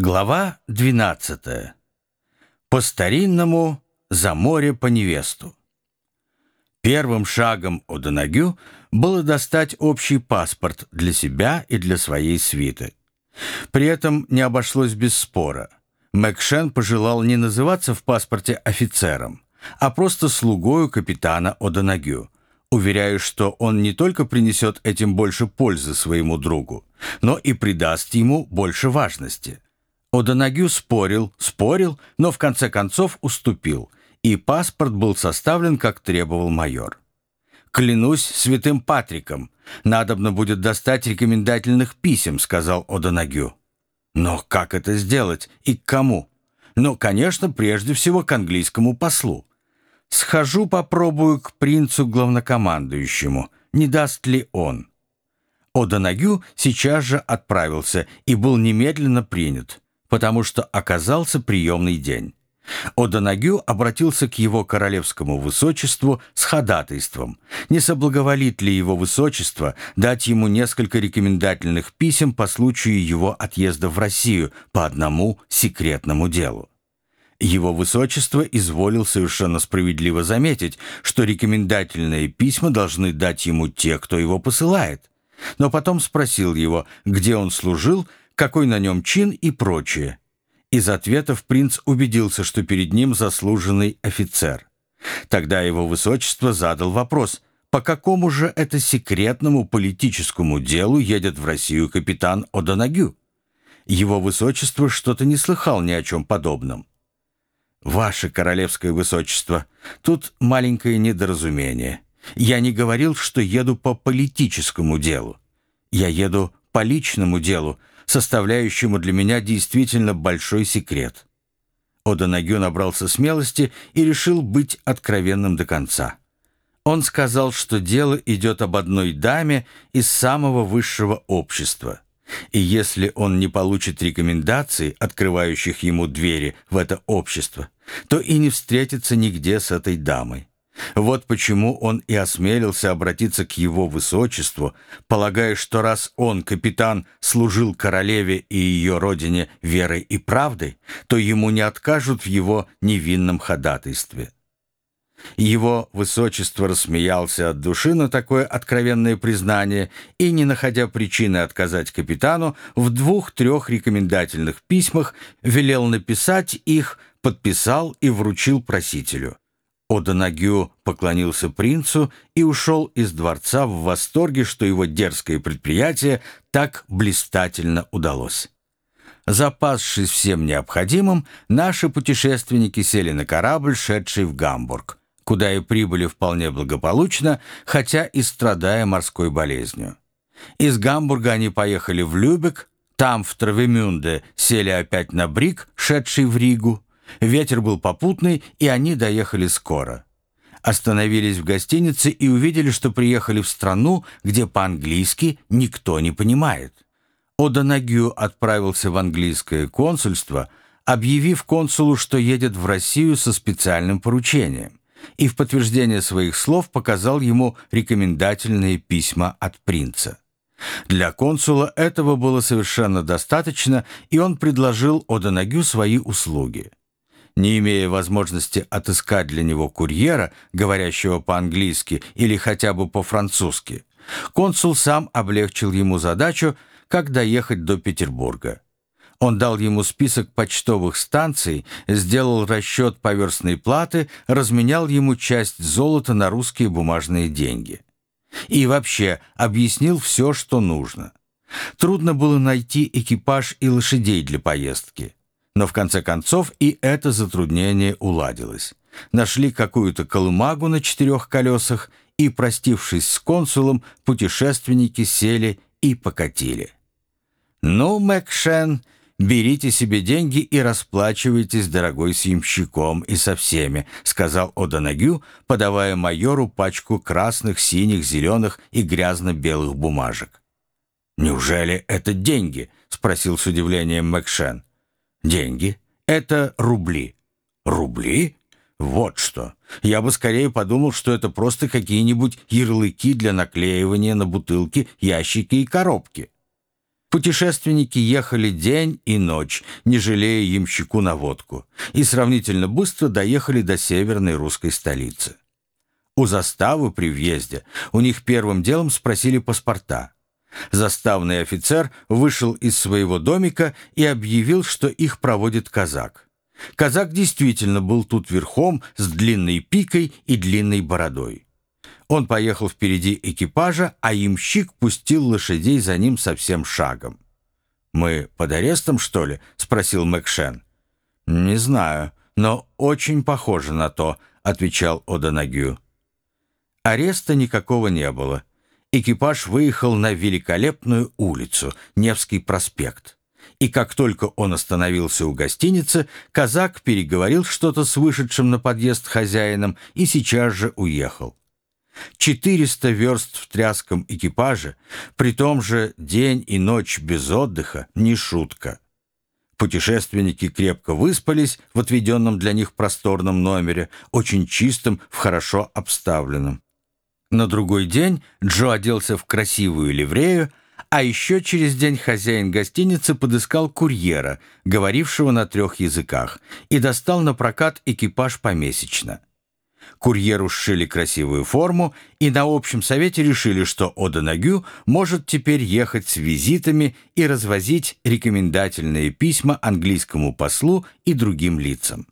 Глава 12. По-старинному «За море по невесту». Первым шагом Одонагю было достать общий паспорт для себя и для своей свиты. При этом не обошлось без спора. Мэкшен пожелал не называться в паспорте офицером, а просто слугою капитана Одонагю, уверяя, что он не только принесет этим больше пользы своему другу, но и придаст ему больше важности – Одонагю спорил, спорил, но в конце концов уступил, и паспорт был составлен, как требовал майор. «Клянусь святым Патриком, надобно будет достать рекомендательных писем», — сказал Одонагю. «Но как это сделать и к кому?» «Ну, конечно, прежде всего к английскому послу. Схожу попробую к принцу-главнокомандующему, не даст ли он». Одонагю сейчас же отправился и был немедленно принят потому что оказался приемный день. Одонагю обратился к его королевскому высочеству с ходатайством, не соблаговолит ли его высочество дать ему несколько рекомендательных писем по случаю его отъезда в Россию по одному секретному делу. Его высочество изволил совершенно справедливо заметить, что рекомендательные письма должны дать ему те, кто его посылает, но потом спросил его, где он служил какой на нем чин и прочее. Из ответов принц убедился, что перед ним заслуженный офицер. Тогда его высочество задал вопрос, по какому же это секретному политическому делу едет в Россию капитан Одонагю? Его высочество что-то не слыхал ни о чем подобном. «Ваше королевское высочество, тут маленькое недоразумение. Я не говорил, что еду по политическому делу. Я еду по личному делу, составляющему для меня действительно большой секрет. Одонагю набрался смелости и решил быть откровенным до конца. Он сказал, что дело идет об одной даме из самого высшего общества. И если он не получит рекомендаций, открывающих ему двери в это общество, то и не встретится нигде с этой дамой. Вот почему он и осмелился обратиться к его высочеству, полагая, что раз он, капитан, служил королеве и ее родине верой и правдой, то ему не откажут в его невинном ходатайстве. Его высочество рассмеялся от души на такое откровенное признание и, не находя причины отказать капитану, в двух-трех рекомендательных письмах велел написать их, подписал и вручил просителю. Одонагю поклонился принцу и ушел из дворца в восторге, что его дерзкое предприятие так блистательно удалось. Запасшись всем необходимым, наши путешественники сели на корабль, шедший в Гамбург, куда и прибыли вполне благополучно, хотя и страдая морской болезнью. Из Гамбурга они поехали в Любек, там, в Травемюнде, сели опять на брик, шедший в Ригу, Ветер был попутный, и они доехали скоро. Остановились в гостинице и увидели, что приехали в страну, где по-английски никто не понимает. Одонагю отправился в английское консульство, объявив консулу, что едет в Россию со специальным поручением, и в подтверждение своих слов показал ему рекомендательные письма от принца. Для консула этого было совершенно достаточно, и он предложил Одонагю свои услуги не имея возможности отыскать для него курьера, говорящего по-английски или хотя бы по-французски, консул сам облегчил ему задачу, как доехать до Петербурга. Он дал ему список почтовых станций, сделал расчет поверстной платы, разменял ему часть золота на русские бумажные деньги. И вообще объяснил все, что нужно. Трудно было найти экипаж и лошадей для поездки. Но в конце концов и это затруднение уладилось. Нашли какую-то колымагу на четырех колесах и, простившись с консулом, путешественники сели и покатили. «Ну, Мэкшен, берите себе деньги и расплачивайтесь, дорогой съемщиком, и со всеми», сказал Оданагю, подавая майору пачку красных, синих, зеленых и грязно-белых бумажек. «Неужели это деньги?» — спросил с удивлением Мэкшен. Деньги — это рубли. Рубли? Вот что. Я бы скорее подумал, что это просто какие-нибудь ярлыки для наклеивания на бутылки, ящики и коробки. Путешественники ехали день и ночь, не жалея ямщику на водку, и сравнительно быстро доехали до северной русской столицы. У заставы при въезде у них первым делом спросили паспорта. Заставный офицер вышел из своего домика и объявил, что их проводит казак. Казак действительно был тут верхом с длинной пикой и длинной бородой. Он поехал впереди экипажа, а имщик пустил лошадей за ним совсем шагом. «Мы под арестом, что ли?» — спросил Мэкшен. «Не знаю, но очень похоже на то», — отвечал Оданагю. Ареста никакого не было. Экипаж выехал на великолепную улицу, Невский проспект. И как только он остановился у гостиницы, казак переговорил что-то с вышедшим на подъезд хозяином и сейчас же уехал. 400 верст в тряском экипаже, при том же день и ночь без отдыха, не шутка. Путешественники крепко выспались в отведенном для них просторном номере, очень чистом, в хорошо обставленном. На другой день Джо оделся в красивую ливрею, а еще через день хозяин гостиницы подыскал курьера, говорившего на трех языках, и достал на прокат экипаж помесячно. Курьеру сшили красивую форму, и на общем совете решили, что Одонагю может теперь ехать с визитами и развозить рекомендательные письма английскому послу и другим лицам.